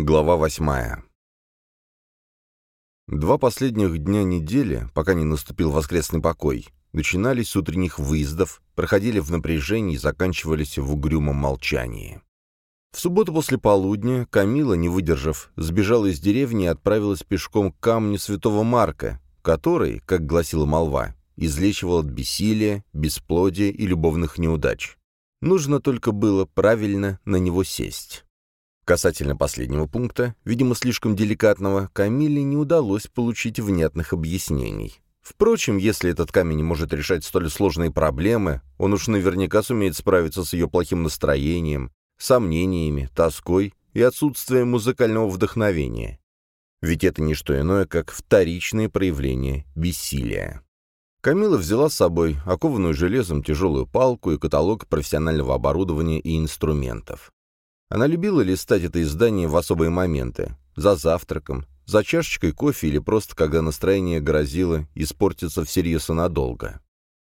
Глава восьмая. Два последних дня недели, пока не наступил воскресный покой, начинались с утренних выездов, проходили в напряжении и заканчивались в угрюмом молчании. В субботу после полудня Камила, не выдержав, сбежала из деревни и отправилась пешком к камню святого Марка, который, как гласила молва, излечивал от бессилия, бесплодия и любовных неудач. Нужно только было правильно на него сесть. Касательно последнего пункта, видимо, слишком деликатного, Камиле не удалось получить внятных объяснений. Впрочем, если этот камень может решать столь сложные проблемы, он уж наверняка сумеет справиться с ее плохим настроением, сомнениями, тоской и отсутствием музыкального вдохновения. Ведь это не что иное, как вторичное проявление бессилия. Камила взяла с собой окованную железом тяжелую палку и каталог профессионального оборудования и инструментов. Она любила листать это издание в особые моменты. За завтраком, за чашечкой кофе или просто когда настроение грозило испортиться всерьез и надолго.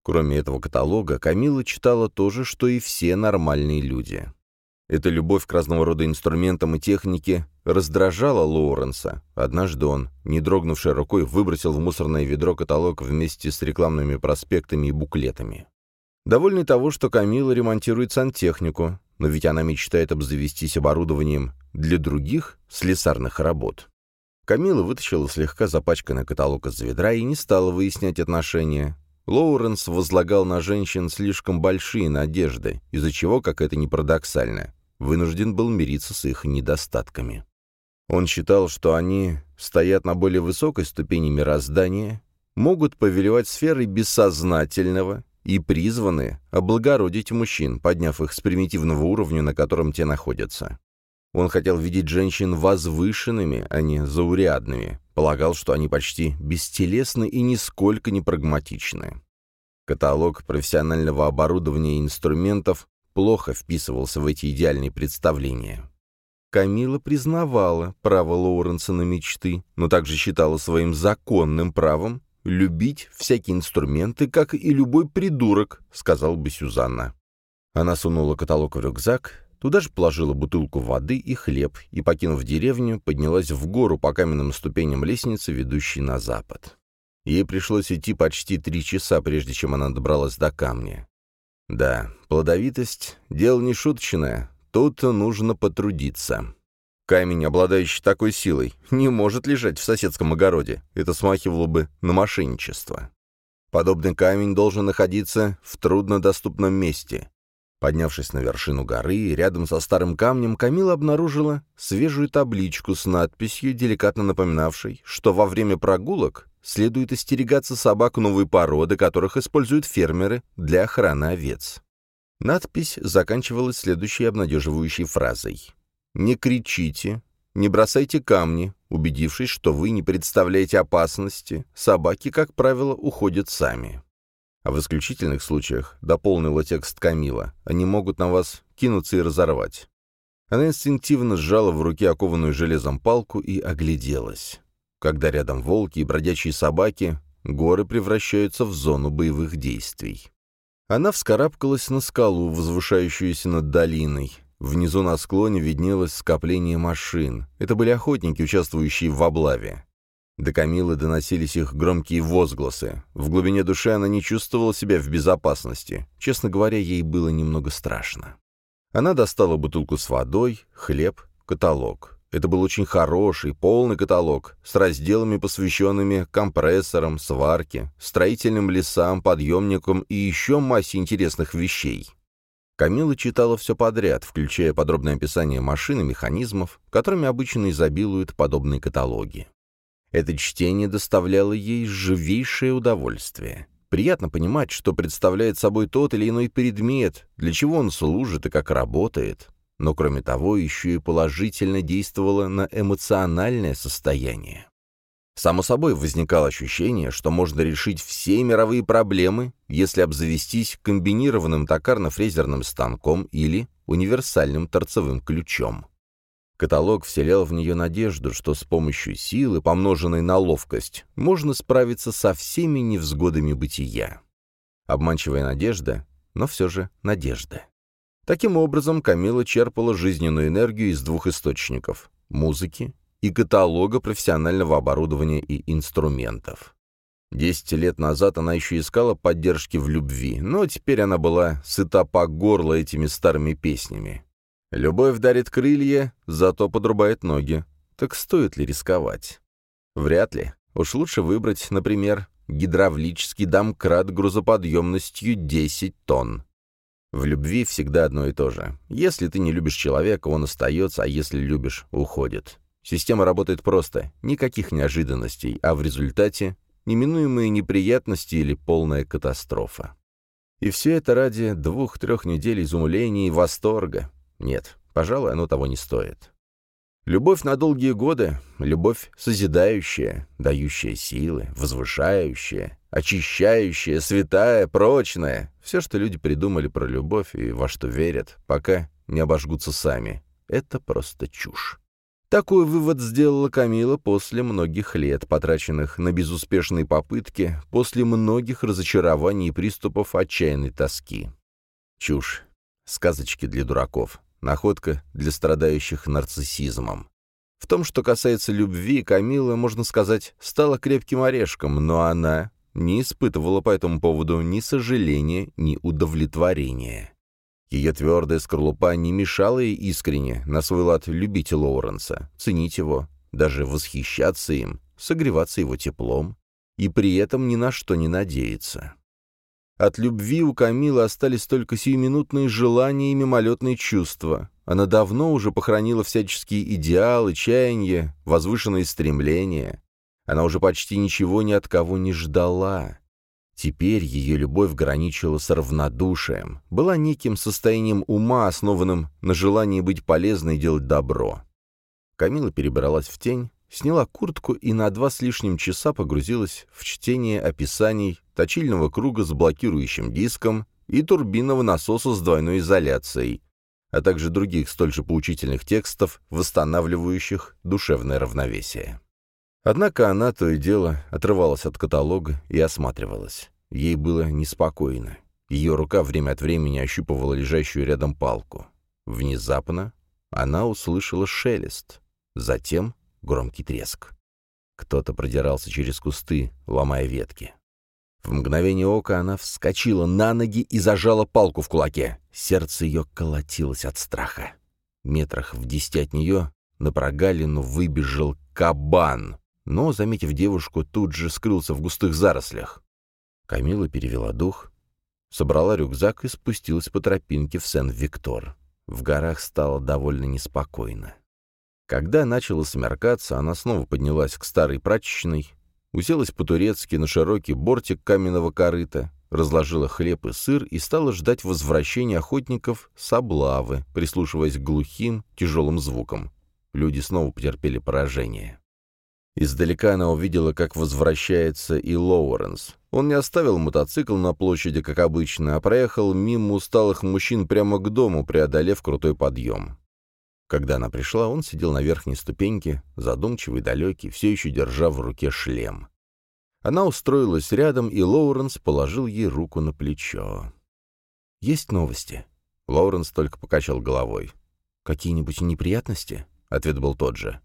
Кроме этого каталога, Камила читала то же, что и все нормальные люди. Эта любовь к разного рода инструментам и технике раздражала Лоуренса. Однажды он, не дрогнувшей рукой, выбросил в мусорное ведро каталог вместе с рекламными проспектами и буклетами. Довольный того, что Камила ремонтирует сантехнику, но ведь она мечтает обзавестись оборудованием для других слесарных работ. Камила вытащила слегка запачканный каталог из ведра и не стала выяснять отношения. Лоуренс возлагал на женщин слишком большие надежды, из-за чего, как это ни парадоксально, вынужден был мириться с их недостатками. Он считал, что они стоят на более высокой ступени мироздания, могут повелевать сферой бессознательного и призваны облагородить мужчин, подняв их с примитивного уровня, на котором те находятся. Он хотел видеть женщин возвышенными, а не заурядными, полагал, что они почти бестелесны и нисколько не прагматичны. Каталог профессионального оборудования и инструментов плохо вписывался в эти идеальные представления. Камила признавала право Лоуренса на мечты, но также считала своим законным правом любить всякие инструменты, как и любой придурок», — сказал бы Сюзанна. Она сунула каталог в рюкзак, туда же положила бутылку воды и хлеб, и, покинув деревню, поднялась в гору по каменным ступеням лестницы, ведущей на запад. Ей пришлось идти почти три часа, прежде чем она добралась до камня. Да, плодовитость — дело не шуточное, тут нужно потрудиться. Камень, обладающий такой силой, не может лежать в соседском огороде. Это смахивало бы на мошенничество. Подобный камень должен находиться в труднодоступном месте. Поднявшись на вершину горы, рядом со старым камнем Камила обнаружила свежую табличку с надписью, деликатно напоминавшей, что во время прогулок следует остерегаться собак новой породы, которых используют фермеры для охраны овец. Надпись заканчивалась следующей обнадеживающей фразой. Не кричите, не бросайте камни, убедившись, что вы не представляете опасности, собаки, как правило, уходят сами. А в исключительных случаях, дополнила текст Камила, они могут на вас кинуться и разорвать. Она инстинктивно сжала в руке окованную железом палку и огляделась. Когда рядом волки и бродячие собаки, горы превращаются в зону боевых действий. Она вскарабкалась на скалу, возвышающуюся над долиной, Внизу на склоне виднелось скопление машин. Это были охотники, участвующие в облаве. До Камилы доносились их громкие возгласы. В глубине души она не чувствовала себя в безопасности. Честно говоря, ей было немного страшно. Она достала бутылку с водой, хлеб, каталог. Это был очень хороший, полный каталог, с разделами, посвященными компрессорам, сварке, строительным лесам, подъемникам и еще массе интересных вещей. Камила читала все подряд, включая подробное описание машин и механизмов, которыми обычно изобилуют подобные каталоги. Это чтение доставляло ей живейшее удовольствие. Приятно понимать, что представляет собой тот или иной предмет, для чего он служит и как работает, но кроме того еще и положительно действовало на эмоциональное состояние. Само собой, возникало ощущение, что можно решить все мировые проблемы, если обзавестись комбинированным токарно-фрезерным станком или универсальным торцевым ключом. Каталог вселял в нее надежду, что с помощью силы, помноженной на ловкость, можно справиться со всеми невзгодами бытия. Обманчивая надежда, но все же надежда. Таким образом, Камила черпала жизненную энергию из двух источников музыки и каталога профессионального оборудования и инструментов. Десять лет назад она еще искала поддержки в любви, но теперь она была сыта по горло этими старыми песнями. Любовь дарит крылья, зато подрубает ноги. Так стоит ли рисковать? Вряд ли. Уж лучше выбрать, например, гидравлический домкрат грузоподъемностью 10 тонн. В любви всегда одно и то же. Если ты не любишь человека, он остается, а если любишь, уходит. Система работает просто, никаких неожиданностей, а в результате неминуемые неприятности или полная катастрофа. И все это ради двух-трех недель изумления и восторга. Нет, пожалуй, оно того не стоит. Любовь на долгие годы — любовь созидающая, дающая силы, возвышающая, очищающая, святая, прочная. Все, что люди придумали про любовь и во что верят, пока не обожгутся сами. Это просто чушь. Такой вывод сделала Камила после многих лет, потраченных на безуспешные попытки, после многих разочарований и приступов отчаянной тоски. Чушь. Сказочки для дураков. Находка для страдающих нарциссизмом. В том, что касается любви, Камила, можно сказать, стала крепким орешком, но она не испытывала по этому поводу ни сожаления, ни удовлетворения. Ее твердая скорлупа не мешала ей искренне, на свой лад, любить Лоуренса, ценить его, даже восхищаться им, согреваться его теплом, и при этом ни на что не надеяться. От любви у Камилы остались только сиюминутные желания и мимолетные чувства. Она давно уже похоронила всяческие идеалы, чаяния, возвышенные стремления. Она уже почти ничего ни от кого не ждала. Теперь ее любовь граничила с равнодушием, была неким состоянием ума, основанным на желании быть полезной и делать добро. Камила перебралась в тень, сняла куртку и на два с лишним часа погрузилась в чтение описаний точильного круга с блокирующим диском и турбинного насоса с двойной изоляцией, а также других столь же поучительных текстов, восстанавливающих душевное равновесие. Однако она то и дело отрывалась от каталога и осматривалась. Ей было неспокойно. Ее рука время от времени ощупывала лежащую рядом палку. Внезапно она услышала шелест. Затем громкий треск. Кто-то продирался через кусты, ломая ветки. В мгновение ока она вскочила на ноги и зажала палку в кулаке. Сердце ее колотилось от страха. Метрах в десяти от нее на прогалину выбежал кабан, но, заметив девушку, тут же скрылся в густых зарослях. Камила перевела дух, собрала рюкзак и спустилась по тропинке в Сен-Виктор. В горах стало довольно неспокойно. Когда начало смеркаться, она снова поднялась к старой прачечной, уселась по-турецки на широкий бортик каменного корыта, разложила хлеб и сыр и стала ждать возвращения охотников с облавы, прислушиваясь к глухим, тяжелым звукам. Люди снова потерпели поражение. Издалека она увидела, как возвращается и Лоуренс. Он не оставил мотоцикл на площади, как обычно, а проехал мимо усталых мужчин прямо к дому, преодолев крутой подъем. Когда она пришла, он сидел на верхней ступеньке, задумчивый, далекий, все еще держа в руке шлем. Она устроилась рядом, и Лоуренс положил ей руку на плечо. «Есть новости?» Лоуренс только покачал головой. «Какие-нибудь неприятности?» Ответ был тот же.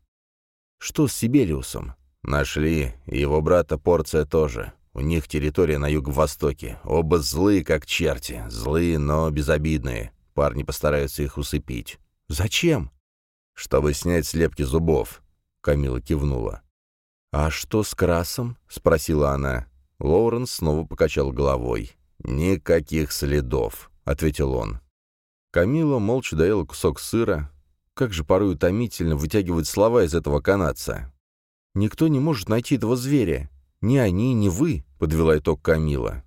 «Что с Сибелиусом?» «Нашли. И его брата Порция тоже. У них территория на юго-востоке. Оба злые, как черти. Злые, но безобидные. Парни постараются их усыпить». «Зачем?» «Чтобы снять слепки зубов», — Камила кивнула. «А что с красом?» — спросила она. Лоуренс снова покачал головой. «Никаких следов», — ответил он. Камила молча доела кусок сыра. Как же порой утомительно вытягивать слова из этого канадца. «Никто не может найти этого зверя. Ни они, ни вы», — подвела итог Камила.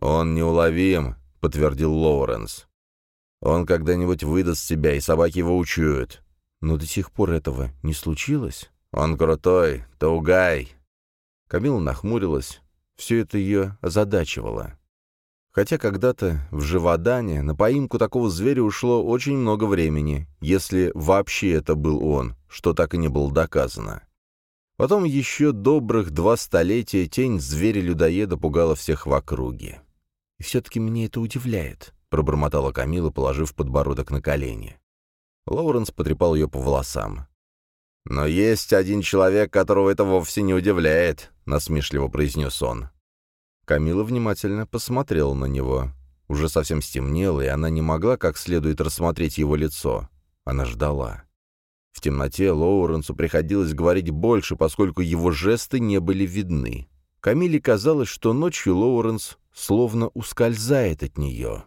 «Он неуловим», — подтвердил Лоуренс. «Он когда-нибудь выдаст себя, и собаки его учуют. Но до сих пор этого не случилось. Он крутой, Таугай. Камила нахмурилась. Все это ее озадачивало. Хотя когда-то в Живодане на поимку такого зверя ушло очень много времени, если вообще это был он, что так и не было доказано. Потом еще добрых два столетия тень зверя-людоеда пугала всех в округе. «И все-таки меня это удивляет», — пробормотала Камила, положив подбородок на колени. Лоуренс потрепал ее по волосам. «Но есть один человек, которого это вовсе не удивляет», — насмешливо произнес он. Камила внимательно посмотрела на него. Уже совсем стемнело, и она не могла как следует рассмотреть его лицо. Она ждала. В темноте Лоуренсу приходилось говорить больше, поскольку его жесты не были видны. Камиле казалось, что ночью Лоуренс словно ускользает от нее.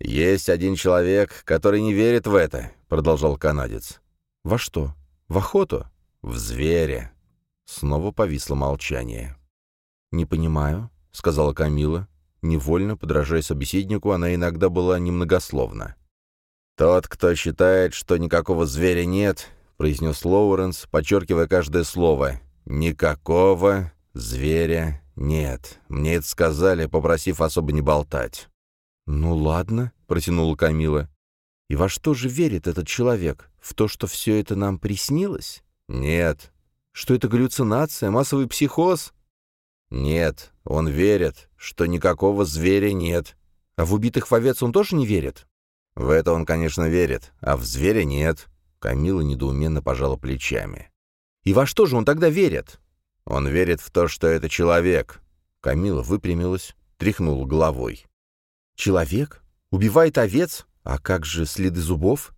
«Есть один человек, который не верит в это», — продолжал канадец. «Во что? В охоту?» «В зверя». Снова повисло молчание. «Не понимаю», — сказала Камила. Невольно, подражая собеседнику, она иногда была немногословна. «Тот, кто считает, что никакого зверя нет», — произнес Лоуренс, подчеркивая каждое слово, — «никакого зверя нет. Мне это сказали, попросив особо не болтать». «Ну ладно», — протянула Камила. «И во что же верит этот человек? В то, что все это нам приснилось?» «Нет». «Что это галлюцинация, массовый психоз?» «Нет, он верит, что никакого зверя нет». «А в убитых в овец он тоже не верит?» «В это он, конечно, верит, а в зверя нет». Камила недоуменно пожала плечами. «И во что же он тогда верит?» «Он верит в то, что это человек». Камила выпрямилась, тряхнула головой. «Человек? Убивает овец? А как же следы зубов?»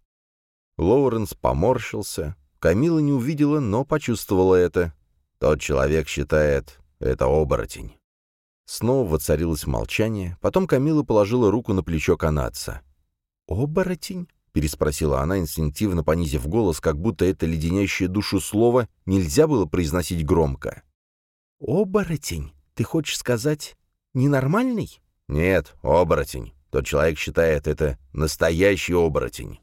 Лоуренс поморщился. Камила не увидела, но почувствовала это. Тот человек считает, это оборотень. Снова воцарилось молчание, потом Камила положила руку на плечо канадца. «Оборотень?» — переспросила она, инстинктивно понизив голос, как будто это леденящее душу слово нельзя было произносить громко. «Оборотень? Ты хочешь сказать, ненормальный?» «Нет, оборотень. Тот человек считает это настоящий оборотень».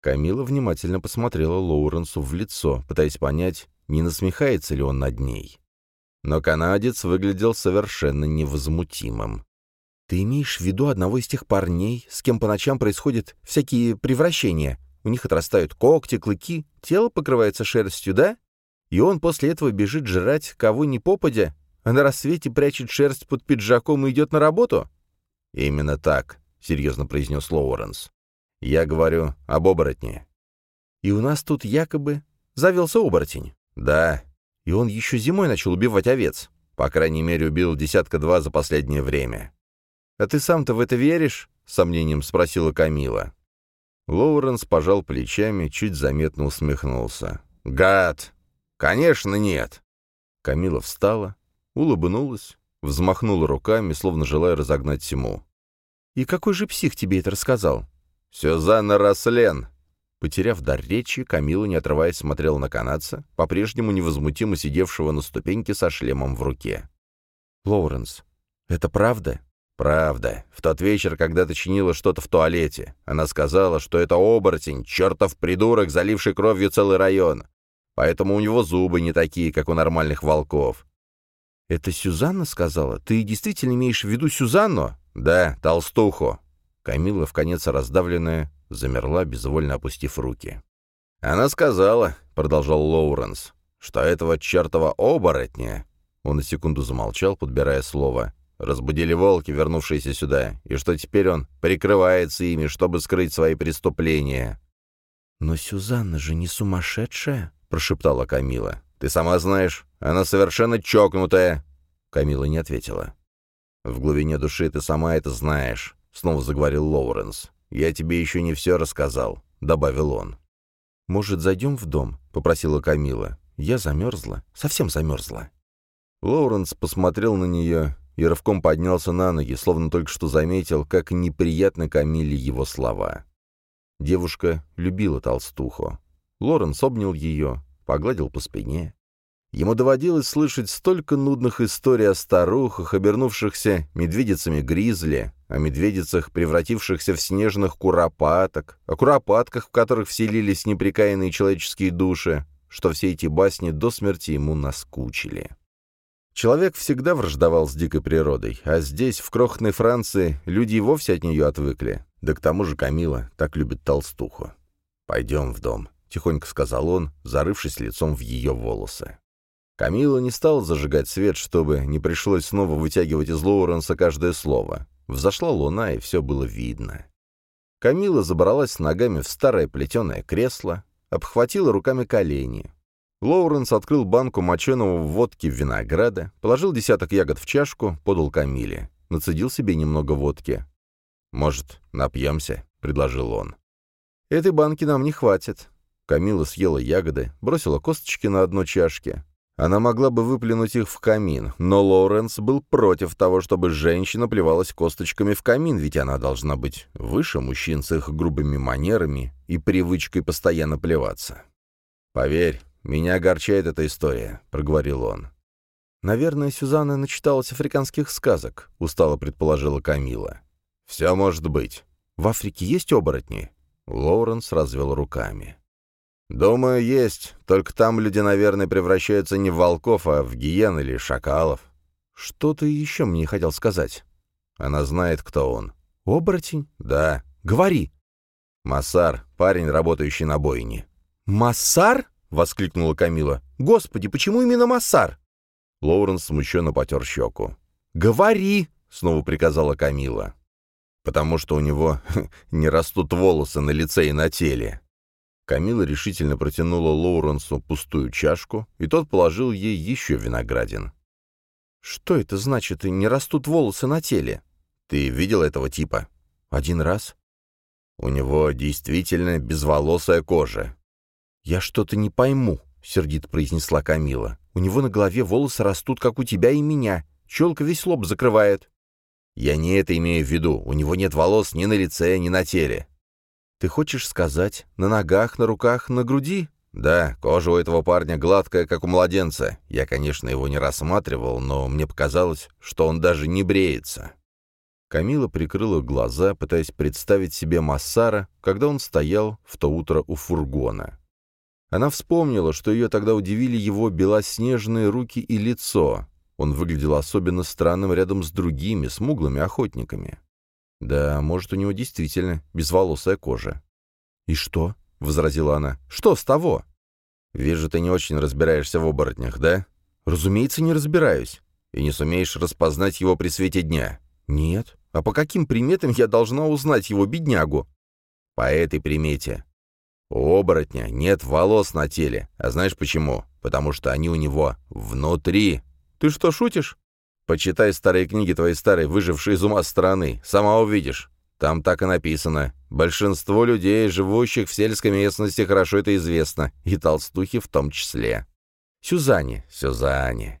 Камила внимательно посмотрела Лоуренсу в лицо, пытаясь понять, не насмехается ли он над ней. Но канадец выглядел совершенно невозмутимым. «Ты имеешь в виду одного из тех парней, с кем по ночам происходят всякие превращения? У них отрастают когти, клыки, тело покрывается шерстью, да? И он после этого бежит жрать кого ни попадя, а на рассвете прячет шерсть под пиджаком и идет на работу?» «Именно так», — серьезно произнес Лоуренс. «Я говорю об оборотне». «И у нас тут якобы завелся оборотень». «Да, и он еще зимой начал убивать овец. По крайней мере, убил десятка-два за последнее время. «А ты сам-то в это веришь?» — сомнением спросила Камила. Лоуренс пожал плечами, чуть заметно усмехнулся. «Гад! Конечно, нет!» Камила встала, улыбнулась, взмахнула руками, словно желая разогнать тьму. «И какой же псих тебе это рассказал?» «Сюзанна Рослен!» Потеряв дар речи, Камила, не отрываясь, смотрела на канадца, по-прежнему невозмутимо сидевшего на ступеньке со шлемом в руке. «Лоуренс, это правда?» «Правда. В тот вечер, когда ты чинила что-то в туалете, она сказала, что это оборотень, чертов придурок, заливший кровью целый район. Поэтому у него зубы не такие, как у нормальных волков». «Это Сюзанна сказала? Ты действительно имеешь в виду Сюзанну?» «Да, толстуху». Камила, в конец раздавленная, замерла, безвольно опустив руки. «Она сказала», — продолжал Лоуренс, — «что этого чертова оборотня...» Он на секунду замолчал, подбирая слово. «Разбудили волки, вернувшиеся сюда, и что теперь он прикрывается ими, чтобы скрыть свои преступления». «Но Сюзанна же не сумасшедшая?» — прошептала Камила. «Ты сама знаешь, она совершенно чокнутая!» Камила не ответила. «В глубине души ты сама это знаешь», — снова заговорил Лоуренс. «Я тебе еще не все рассказал», — добавил он. «Может, зайдем в дом?» — попросила Камила. «Я замерзла, совсем замерзла». Лоуренс посмотрел на нее и рывком поднялся на ноги, словно только что заметил, как неприятно Камиле его слова. Девушка любила толстуху. Лоренс обнял ее, погладил по спине. Ему доводилось слышать столько нудных историй о старухах, обернувшихся медведицами-гризли, о медведицах, превратившихся в снежных куропаток, о куропатках, в которых вселились неприкаянные человеческие души, что все эти басни до смерти ему наскучили. Человек всегда враждовал с дикой природой, а здесь, в крохотной Франции, люди и вовсе от нее отвыкли. Да к тому же Камила так любит толстуху. «Пойдем в дом», — тихонько сказал он, зарывшись лицом в ее волосы. Камила не стала зажигать свет, чтобы не пришлось снова вытягивать из Лоуренса каждое слово. Взошла луна, и все было видно. Камила забралась ногами в старое плетеное кресло, обхватила руками колени. Лоуренс открыл банку моченого в водке винограда, положил десяток ягод в чашку, подал Камиле. Нацедил себе немного водки. «Может, напьемся?» — предложил он. «Этой банки нам не хватит». Камила съела ягоды, бросила косточки на одно чашке. Она могла бы выплюнуть их в камин, но Лоуренс был против того, чтобы женщина плевалась косточками в камин, ведь она должна быть выше мужчин с их грубыми манерами и привычкой постоянно плеваться. «Поверь, меня огорчает эта история», — проговорил он. «Наверное, Сюзанна начиталась африканских сказок», — устало предположила Камила. «Все может быть. В Африке есть оборотни?» Лоуренс развел руками. «Думаю, есть. Только там люди, наверное, превращаются не в волков, а в гиен или шакалов». «Что ты еще мне хотел сказать?» «Она знает, кто он». «Оборотень?» «Да». «Говори». «Массар, парень, работающий на бойне». «Массар?» — воскликнула Камила. «Господи, почему именно Массар?» Лоуренс смущенно потер щеку. «Говори!» — снова приказала Камила. «Потому что у него не растут волосы на лице и на теле». Камила решительно протянула Лоуренсу пустую чашку, и тот положил ей еще виноградин. «Что это значит, не растут волосы на теле?» «Ты видел этого типа?» «Один раз». «У него действительно безволосая кожа». «Я что-то не пойму», — сердито произнесла Камила. «У него на голове волосы растут, как у тебя и меня. Челка весь лоб закрывает». «Я не это имею в виду. У него нет волос ни на лице, ни на теле. «Ты хочешь сказать, на ногах, на руках, на груди?» «Да, кожа у этого парня гладкая, как у младенца. Я, конечно, его не рассматривал, но мне показалось, что он даже не бреется». Камила прикрыла глаза, пытаясь представить себе Массара, когда он стоял в то утро у фургона. Она вспомнила, что ее тогда удивили его белоснежные руки и лицо. Он выглядел особенно странным рядом с другими, смуглыми охотниками. Да, может, у него действительно безволосая кожа. «И что?» — возразила она. «Что с того?» «Вижу, ты не очень разбираешься в оборотнях, да?» «Разумеется, не разбираюсь. И не сумеешь распознать его при свете дня?» «Нет. А по каким приметам я должна узнать его, беднягу?» «По этой примете. У оборотня нет волос на теле. А знаешь почему? Потому что они у него внутри». «Ты что, шутишь?» Почитай старые книги твоей старой, выжившей из ума страны. Сама увидишь. Там так и написано. Большинство людей, живущих в сельской местности, хорошо это известно. И толстухи в том числе. Сюзанне, Сюзанне.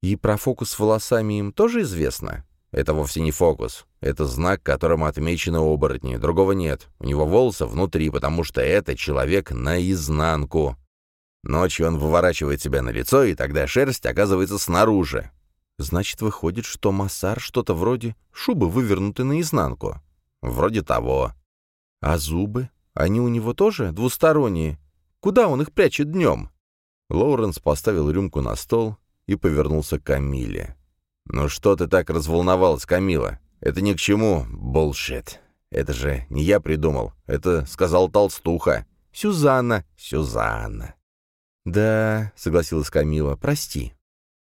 И про фокус с волосами им тоже известно? Это вовсе не фокус. Это знак, которым отмечены оборотни. Другого нет. У него волосы внутри, потому что это человек наизнанку. Ночью он выворачивает себя на лицо, и тогда шерсть оказывается снаружи. Значит, выходит, что массар что-то вроде шубы вывернуты наизнанку. Вроде того. А зубы? Они у него тоже двусторонние? Куда он их прячет днем? Лоуренс поставил рюмку на стол и повернулся к Камиле. «Ну что ты так разволновалась, Камила? Это ни к чему, булшит. Это же не я придумал, это сказал толстуха. Сюзанна, Сюзанна». «Да», — согласилась Камила, — «прости».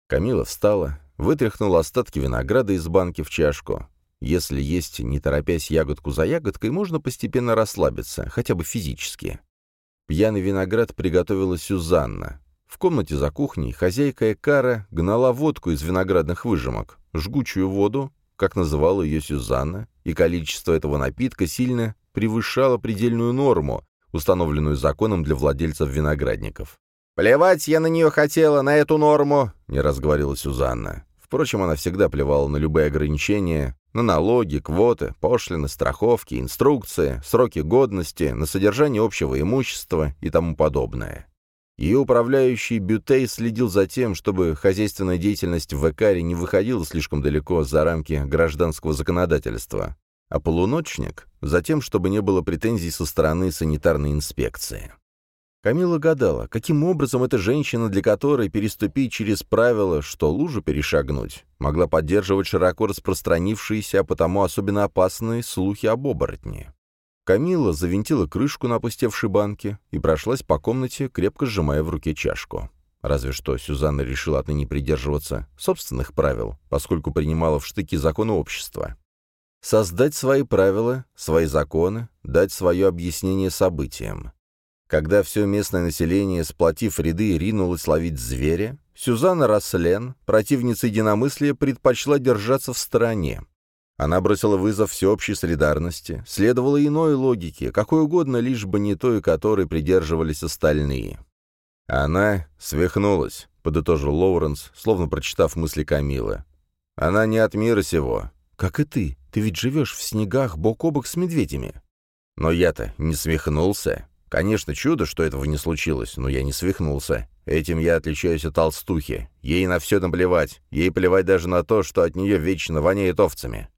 Камила встала, вытряхнул остатки винограда из банки в чашку. Если есть, не торопясь ягодку за ягодкой, можно постепенно расслабиться, хотя бы физически. Пьяный виноград приготовила Сюзанна. В комнате за кухней хозяйка Экара гнала водку из виноградных выжимок, жгучую воду, как называла ее Сюзанна, и количество этого напитка сильно превышало предельную норму, установленную законом для владельцев виноградников. «Плевать я на нее хотела, на эту норму», — не разговорила Сюзанна. Впрочем, она всегда плевала на любые ограничения, на налоги, квоты, пошлины, страховки, инструкции, сроки годности, на содержание общего имущества и тому подобное. Ее управляющий Бютей следил за тем, чтобы хозяйственная деятельность в Экаре не выходила слишком далеко за рамки гражданского законодательства, а полуночник — за тем, чтобы не было претензий со стороны санитарной инспекции. Камила гадала, каким образом эта женщина, для которой переступить через правила, что лужу перешагнуть, могла поддерживать широко распространившиеся, а потому особенно опасные слухи об оборотне. Камила завинтила крышку на опустевшей банке и прошлась по комнате, крепко сжимая в руке чашку. Разве что Сюзанна решила отныне придерживаться собственных правил, поскольку принимала в штыки законы общества. Создать свои правила, свои законы, дать свое объяснение событиям. Когда все местное население, сплотив ряды, ринулось ловить зверя, Сюзанна Раслен, противница единомыслия, предпочла держаться в стороне. Она бросила вызов всеобщей солидарности, следовала иной логике, какой угодно, лишь бы не той, которой придерживались остальные. Она свихнулась, подытожил Лоуренс, словно прочитав мысли Камилы. Она не от мира сего. Как и ты. Ты ведь живешь в снегах бок о бок с медведями. Но я-то не свихнулся. Конечно, чудо, что этого не случилось, но я не свихнулся. Этим я отличаюсь от толстухи. Ей на все наплевать. Ей плевать даже на то, что от нее вечно воняет овцами.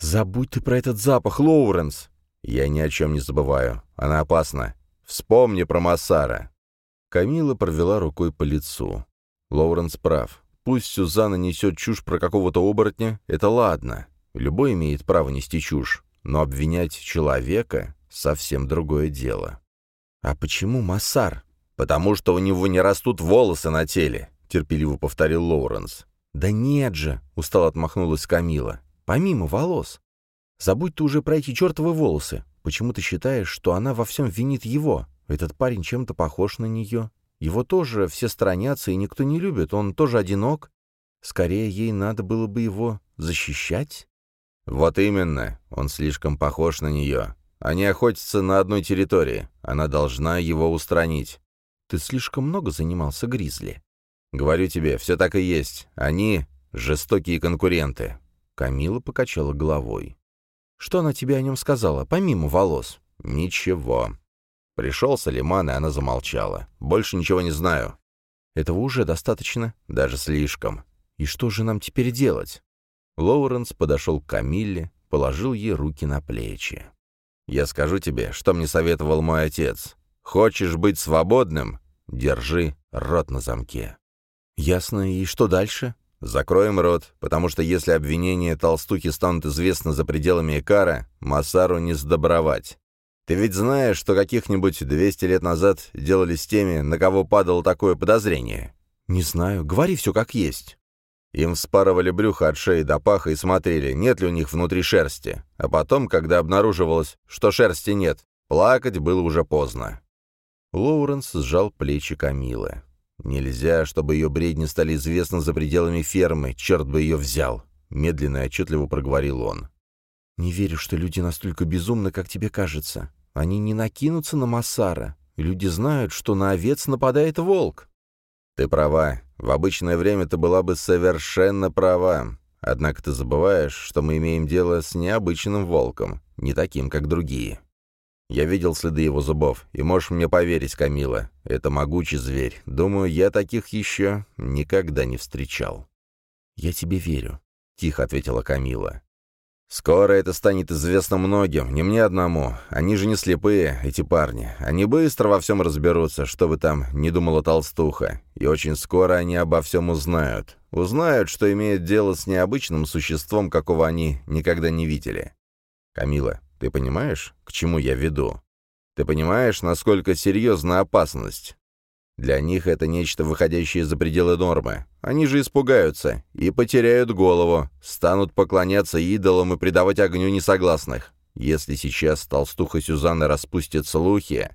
«Забудь ты про этот запах, Лоуренс!» «Я ни о чем не забываю. Она опасна. Вспомни про Массара». Камила провела рукой по лицу. Лоуренс прав. Пусть Сюзанна несет чушь про какого-то оборотня, это ладно. Любой имеет право нести чушь. Но обвинять человека — совсем другое дело. «А почему Массар?» «Потому что у него не растут волосы на теле», — терпеливо повторил Лоуренс. «Да нет же!» — устало отмахнулась Камила. «Помимо волос. Забудь ты уже про эти чертовы волосы. Почему ты считаешь, что она во всем винит его? Этот парень чем-то похож на нее. Его тоже все сторонятся, и никто не любит. Он тоже одинок. Скорее, ей надо было бы его защищать?» «Вот именно. Он слишком похож на нее. Они охотятся на одной территории. Она должна его устранить. Ты слишком много занимался Гризли. Говорю тебе, все так и есть. Они — жестокие конкуренты. Камила покачала головой. Что она тебе о нем сказала, помимо волос? Ничего. Пришел Салиман, и она замолчала. Больше ничего не знаю. Этого уже достаточно? Даже слишком. И что же нам теперь делать? Лоуренс подошел к Камилле, положил ей руки на плечи. Я скажу тебе, что мне советовал мой отец. Хочешь быть свободным? Держи рот на замке. Ясно. И что дальше? Закроем рот, потому что если обвинения толстухи станут известны за пределами Экара, Масару не сдобровать. Ты ведь знаешь, что каких-нибудь 200 лет назад делали с теми, на кого падало такое подозрение? Не знаю. Говори все как есть. Им вспарывали брюхо от шеи до паха и смотрели, нет ли у них внутри шерсти. А потом, когда обнаруживалось, что шерсти нет, плакать было уже поздно. Лоуренс сжал плечи Камилы. Нельзя, чтобы ее бредни стали известны за пределами фермы, черт бы ее взял. Медленно и отчетливо проговорил он. «Не верю, что люди настолько безумны, как тебе кажется. Они не накинутся на Массара. Люди знают, что на овец нападает волк». «Ты права. В обычное время ты была бы совершенно права. Однако ты забываешь, что мы имеем дело с необычным волком, не таким, как другие. Я видел следы его зубов, и можешь мне поверить, Камила, это могучий зверь. Думаю, я таких еще никогда не встречал». «Я тебе верю», — тихо ответила Камила. «Скоро это станет известно многим, не мне одному. Они же не слепые, эти парни. Они быстро во всем разберутся, что бы там ни думала толстуха. И очень скоро они обо всем узнают. Узнают, что имеют дело с необычным существом, какого они никогда не видели. Камила, ты понимаешь, к чему я веду? Ты понимаешь, насколько серьезна опасность? Для них это нечто, выходящее за пределы нормы. Они же испугаются и потеряют голову, станут поклоняться идолам и предавать огню несогласных. Если сейчас толстуха Сюзанна распустит слухи,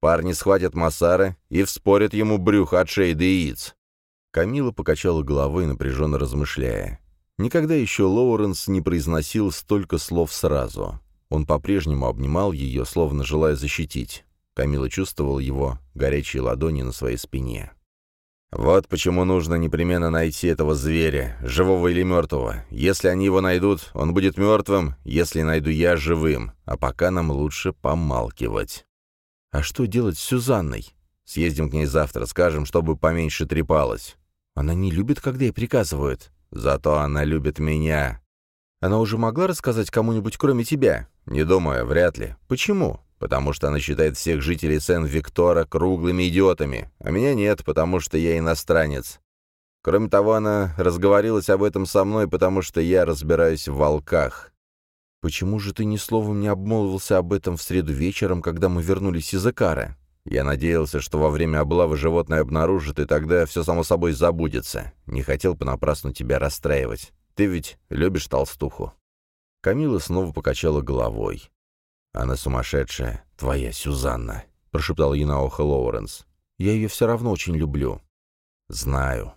парни схватят Массара и вспорят ему брюхо от шеи до яиц. Камила покачала головой, напряженно размышляя. Никогда еще Лоуренс не произносил столько слов сразу. Он по-прежнему обнимал ее, словно желая защитить. Камила чувствовал его горячие ладони на своей спине. «Вот почему нужно непременно найти этого зверя, живого или мертвого. Если они его найдут, он будет мертвым, если найду я живым, а пока нам лучше помалкивать». «А что делать с Сюзанной?» «Съездим к ней завтра, скажем, чтобы поменьше трепалась». «Она не любит, когда ей приказывают». «Зато она любит меня». «Она уже могла рассказать кому-нибудь, кроме тебя?» «Не думаю, вряд ли. Почему?» Потому что она считает всех жителей Сен-Виктора круглыми идиотами, а меня нет, потому что я иностранец. Кроме того, она разговорилась об этом со мной, потому что я разбираюсь в волках. Почему же ты ни словом не обмолвился об этом в среду вечером, когда мы вернулись из Икара? Я надеялся, что во время облавы животное обнаружит, и тогда все само собой забудется. Не хотел понапрасну тебя расстраивать. Ты ведь любишь толстуху?» Камила снова покачала головой. Она сумасшедшая, твоя Сюзанна. прошептал ей на ухо Лоуренс. «Я ее все равно очень люблю». «Знаю».